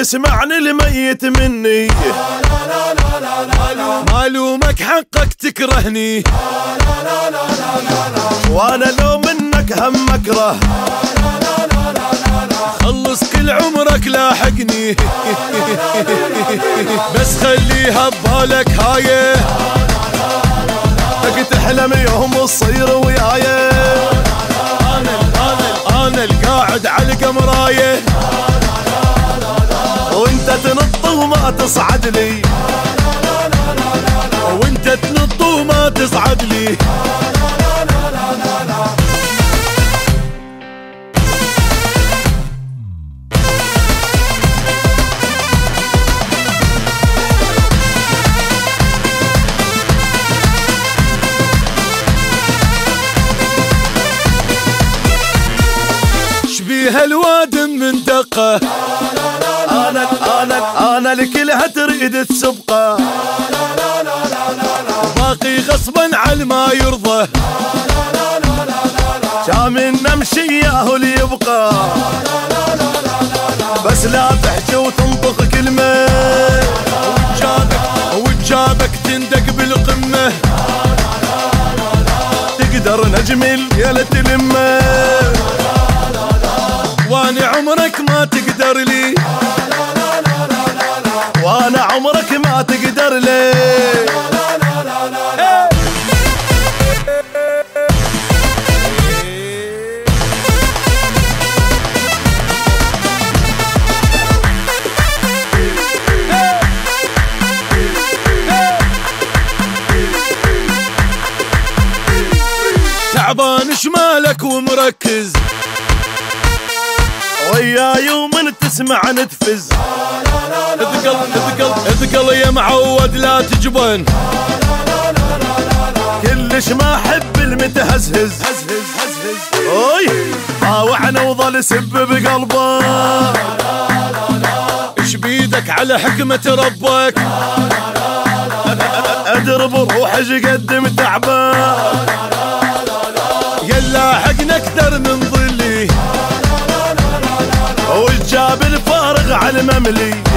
يسمعني الميت مني. معلومك حقك تكرهني. وأنا لو منك هم اكره خلص كل عمرك لاحقني. بس خليها ببالك هاي. تحلم يوم تصير وياي. أنا أنا أنا القاعد على القمرايه وانت تنط وما تصعد لي. شبيه الوادم من دقه أنا أنا أنا لكلها تريد تسبقه باقي غصبا على ما يرضى. كامل نمشي ياهو اللي يبقى. بس لا تحكي وتنطق كلمة. وجابك وجابك تندق بالقمة. تقدر نجم الليلة تلمه. تعبان شمالك ومركز؟ وياي ومن تسمع نتفز. اثقل اثقل اثقل يا معود لا تجبن. كلش ما أحب المتهزهز. هزهز هزهز أوي طاوعنا وظل سب بقلبه. إيش بيدك على حكمة ربك؟ ادرب روحي قدم تعبان من